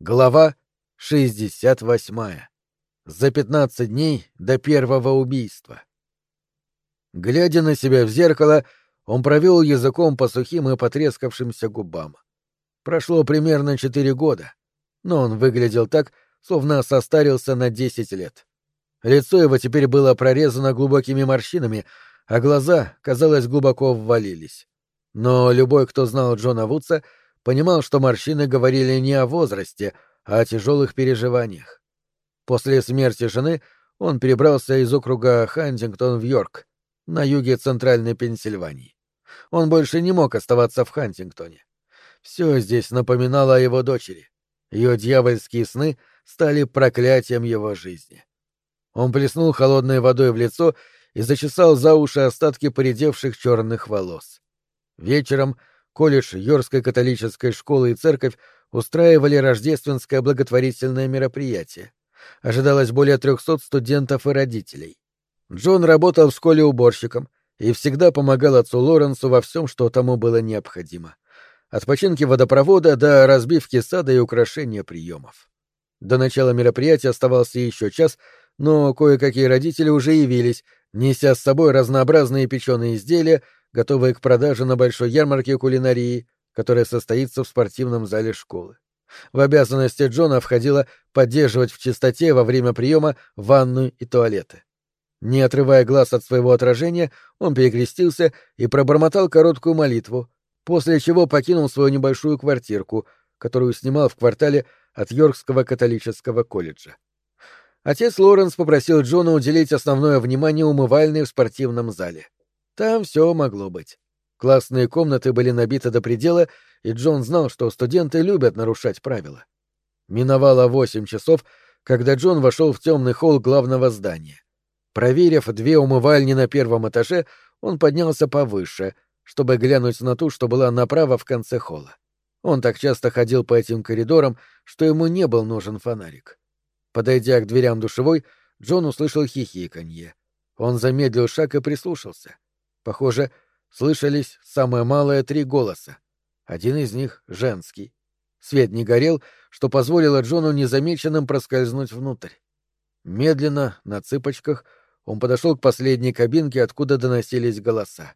Глава 68. За 15 дней до первого убийства. Глядя на себя в зеркало, он провел языком по сухим и потрескавшимся губам. Прошло примерно четыре года, но он выглядел так, словно состарился на десять лет. Лицо его теперь было прорезано глубокими морщинами, а глаза, казалось, глубоко ввалились. Но любой, кто знал Джона Вудса, — понимал, что морщины говорили не о возрасте, а о тяжелых переживаниях. После смерти жены он перебрался из округа Хантингтон в Йорк, на юге центральной Пенсильвании. Он больше не мог оставаться в Хантингтоне. Все здесь напоминало о его дочери. Ее дьявольские сны стали проклятием его жизни. Он плеснул холодной водой в лицо и зачесал за уши остатки поредевших черных волос. Вечером колледж Йоркской католической школы и церковь устраивали рождественское благотворительное мероприятие. Ожидалось более трехсот студентов и родителей. Джон работал в школе уборщиком и всегда помогал отцу Лоренсу во всем, что тому было необходимо. От починки водопровода до разбивки сада и украшения приемов. До начала мероприятия оставался еще час, но кое-какие родители уже явились, неся с собой разнообразные печеные изделия, готовые к продаже на большой ярмарке кулинарии, которая состоится в спортивном зале школы. В обязанности Джона входило поддерживать в чистоте во время приема ванную и туалеты. Не отрывая глаз от своего отражения, он перекрестился и пробормотал короткую молитву, после чего покинул свою небольшую квартирку, которую снимал в квартале от Йоркского католического колледжа. Отец Лоренс попросил Джона уделить основное внимание умывальной в спортивном зале. Там все могло быть. Классные комнаты были набиты до предела, и Джон знал, что студенты любят нарушать правила. Миновало восемь часов, когда Джон вошел в темный холл главного здания. Проверив две умывальни на первом этаже, он поднялся повыше, чтобы глянуть на ту, что была направо в конце холла. Он так часто ходил по этим коридорам, что ему не был нужен фонарик. Подойдя к дверям душевой, Джон услышал хихиканье. Он замедлил шаг и прислушался — Похоже, слышались самое малое три голоса. Один из них — женский. Свет не горел, что позволило Джону незамеченным проскользнуть внутрь. Медленно, на цыпочках, он подошел к последней кабинке, откуда доносились голоса.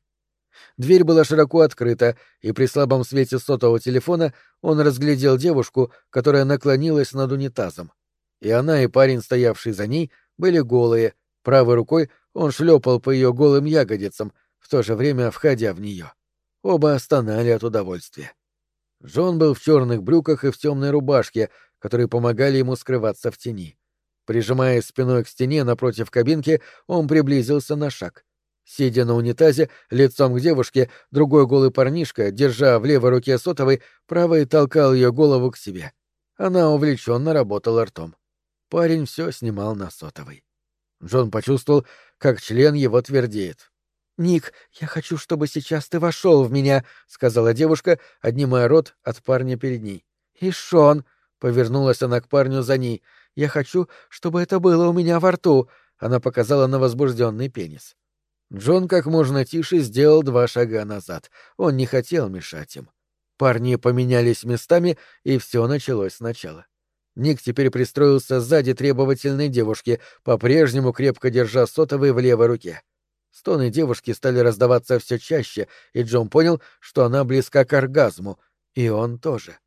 Дверь была широко открыта, и при слабом свете сотового телефона он разглядел девушку, которая наклонилась над унитазом. И она, и парень, стоявший за ней, были голые. Правой рукой он шлепал по ее голым ягодицам, в то же время входя в нее. Оба стонали от удовольствия. Джон был в черных брюках и в темной рубашке, которые помогали ему скрываться в тени. Прижимаясь спиной к стене напротив кабинки, он приблизился на шаг. Сидя на унитазе, лицом к девушке, другой голый парнишка, держа в левой руке сотовой, правой толкал ее голову к себе. Она увлеченно работала ртом. Парень все снимал на сотовой. Джон почувствовал, как член его твердеет. «Ник, я хочу, чтобы сейчас ты вошел в меня», — сказала девушка, отнимая рот от парня перед ней. «И Шон», — повернулась она к парню за ней, — «я хочу, чтобы это было у меня во рту», — она показала на возбужденный пенис. Джон как можно тише сделал два шага назад. Он не хотел мешать им. Парни поменялись местами, и все началось сначала. Ник теперь пристроился сзади требовательной девушки, по-прежнему крепко держа сотовый в левой руке. Стоны девушки стали раздаваться все чаще, и Джон понял, что она близка к оргазму, и он тоже.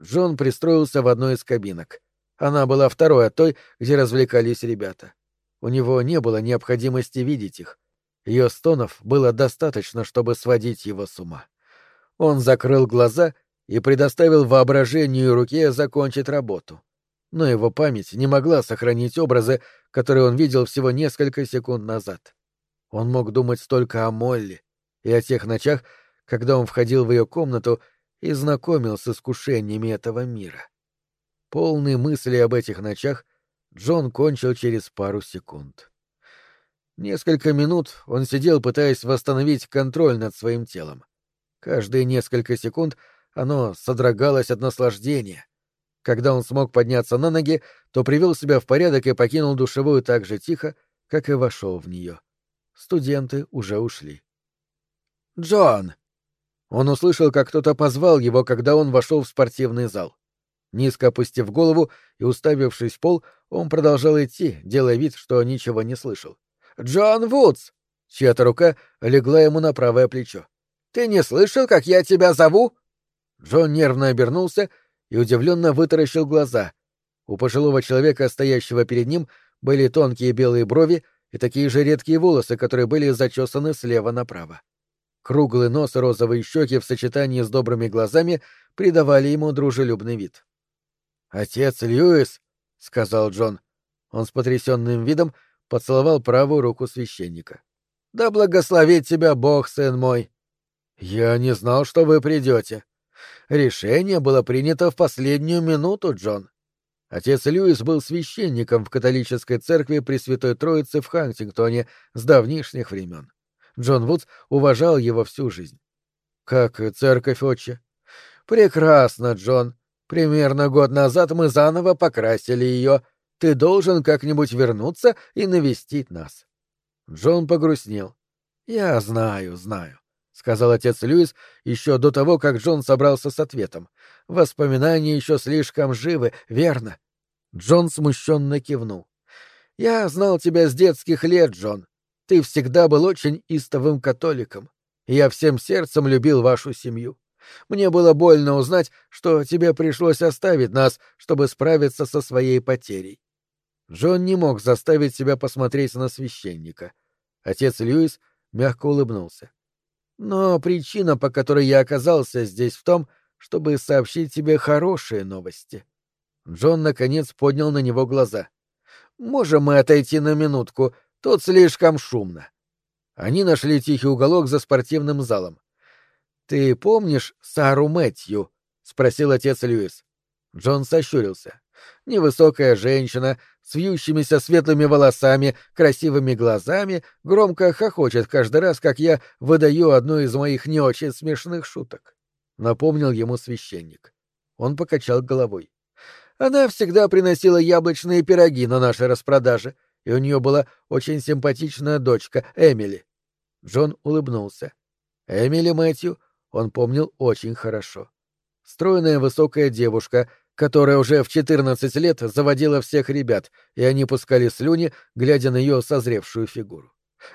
Джон пристроился в одной из кабинок. Она была второй от той, где развлекались ребята. У него не было необходимости видеть их. Ее стонов было достаточно, чтобы сводить его с ума. Он закрыл глаза и предоставил воображению руке закончить работу. Но его память не могла сохранить образы, которые он видел всего несколько секунд назад. Он мог думать только о Молли и о тех ночах, когда он входил в ее комнату и знакомил с искушениями этого мира. Полный мысли об этих ночах, Джон кончил через пару секунд. Несколько минут он сидел, пытаясь восстановить контроль над своим телом. Каждые несколько секунд оно содрогалось от наслаждения. Когда он смог подняться на ноги, то привел себя в порядок и покинул душевую так же тихо, как и вошел в нее. Студенты уже ушли. «Джон!» Он услышал, как кто-то позвал его, когда он вошел в спортивный зал. Низко опустив голову и уставившись в пол, он продолжал идти, делая вид, что ничего не слышал. «Джон Вудс!» Чья-то рука легла ему на правое плечо. «Ты не слышал, как я тебя зову?» Джон нервно обернулся и удивленно вытаращил глаза. У пожилого человека, стоящего перед ним, были тонкие белые брови и такие же редкие волосы, которые были зачесаны слева направо. Круглый нос и розовые щеки в сочетании с добрыми глазами придавали ему дружелюбный вид. «Отец Льюис», — сказал Джон. Он с потрясенным видом поцеловал правую руку священника. «Да благословит тебя Бог, сын мой!» «Я не знал, что вы придете. Решение было принято в последнюю минуту, Джон. Отец Льюис был священником в католической церкви Пресвятой Троицы в Хантингтоне с давнишних времен. Джон Вудс уважал его всю жизнь. «Как церковь, отче?» «Прекрасно, Джон. Примерно год назад мы заново покрасили ее. Ты должен как-нибудь вернуться и навестить нас. Джон погрустнел. Я знаю, знаю, сказал отец Льюис еще до того, как Джон собрался с ответом. Воспоминания еще слишком живы, верно? Джон смущенно кивнул. Я знал тебя с детских лет, Джон. Ты всегда был очень истовым католиком. Я всем сердцем любил вашу семью. Мне было больно узнать, что тебе пришлось оставить нас, чтобы справиться со своей потерей. Джон не мог заставить себя посмотреть на священника. Отец Льюис мягко улыбнулся. Но причина, по которой я оказался здесь, в том, чтобы сообщить тебе хорошие новости. Джон, наконец, поднял на него глаза. «Можем мы отойти на минутку? Тут слишком шумно». Они нашли тихий уголок за спортивным залом. «Ты помнишь Сару Мэтью?» — спросил отец Льюис. Джон сощурился. Невысокая женщина с вьющимися светлыми волосами, красивыми глазами, громко хохочет каждый раз, как я выдаю одну из моих не очень смешных шуток. Напомнил ему священник. Он покачал головой. Она всегда приносила яблочные пироги на нашей распродаже, и у нее была очень симпатичная дочка, Эмили. Джон улыбнулся. Эмили Мэтью он помнил очень хорошо. Стройная высокая девушка, которая уже в 14 лет заводила всех ребят, и они пускали слюни, глядя на ее созревшую фигуру.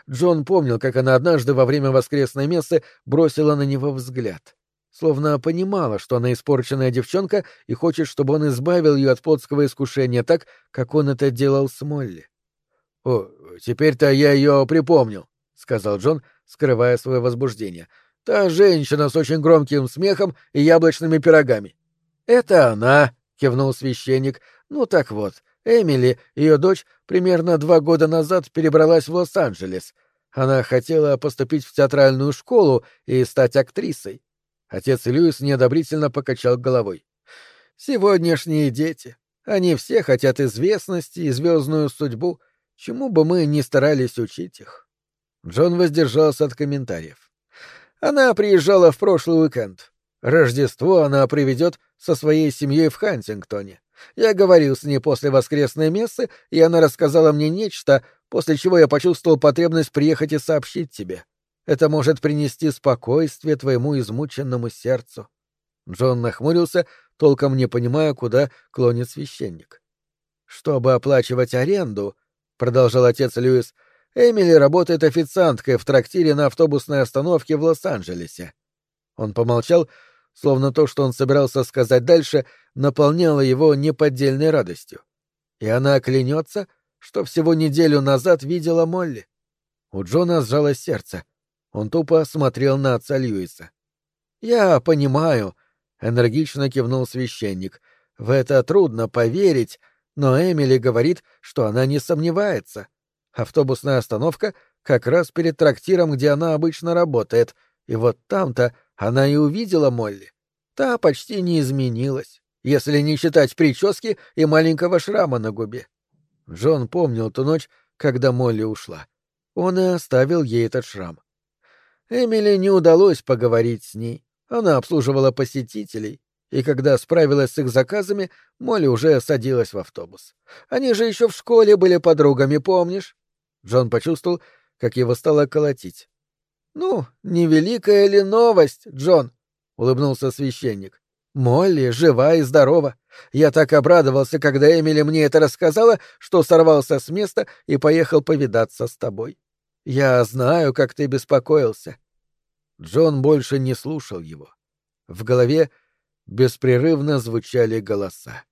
Джон помнил, как она однажды во время воскресной мессы бросила на него взгляд. Словно понимала, что она испорченная девчонка и хочет, чтобы он избавил ее от плотского искушения так, как он это делал с Молли. — О, теперь-то я ее припомнил, — сказал Джон, скрывая свое возбуждение. Та женщина с очень громким смехом и яблочными пирогами. Это она, кивнул священник. Ну так вот, Эмили, ее дочь, примерно два года назад перебралась в Лос-Анджелес. Она хотела поступить в театральную школу и стать актрисой. Отец Льюис неодобрительно покачал головой. Сегодняшние дети. Они все хотят известности и звездную судьбу, чему бы мы ни старались учить их. Джон воздержался от комментариев. Она приезжала в прошлый уикенд. Рождество она приведет со своей семьей в Хантингтоне. Я говорил с ней после воскресной мессы, и она рассказала мне нечто, после чего я почувствовал потребность приехать и сообщить тебе. Это может принести спокойствие твоему измученному сердцу. Джон нахмурился, толком не понимая, куда клонит священник. Чтобы оплачивать аренду, продолжал отец Льюис, — Эмили работает официанткой в трактире на автобусной остановке в Лос-Анджелесе. Он помолчал, словно то, что он собирался сказать дальше, наполняло его неподдельной радостью. И она клянется, что всего неделю назад видела Молли. У Джона сжалось сердце. Он тупо смотрел на отца Льюиса. «Я понимаю», — энергично кивнул священник. «В это трудно поверить, но Эмили говорит, что она не сомневается. Автобусная остановка как раз перед трактиром, где она обычно работает, и вот там-то она и увидела Молли. Та почти не изменилась, если не считать прически и маленького шрама на губе. Джон помнил ту ночь, когда Молли ушла. Он и оставил ей этот шрам. Эмили не удалось поговорить с ней. Она обслуживала посетителей, и когда справилась с их заказами, Молли уже садилась в автобус. Они же еще в школе были подругами, помнишь? Джон почувствовал, как его стало колотить. «Ну, невеликая ли новость, Джон?» — улыбнулся священник. «Молли жива и здорова. Я так обрадовался, когда Эмили мне это рассказала, что сорвался с места и поехал повидаться с тобой. Я знаю, как ты беспокоился. Джон больше не слушал его. В голове беспрерывно звучали голоса.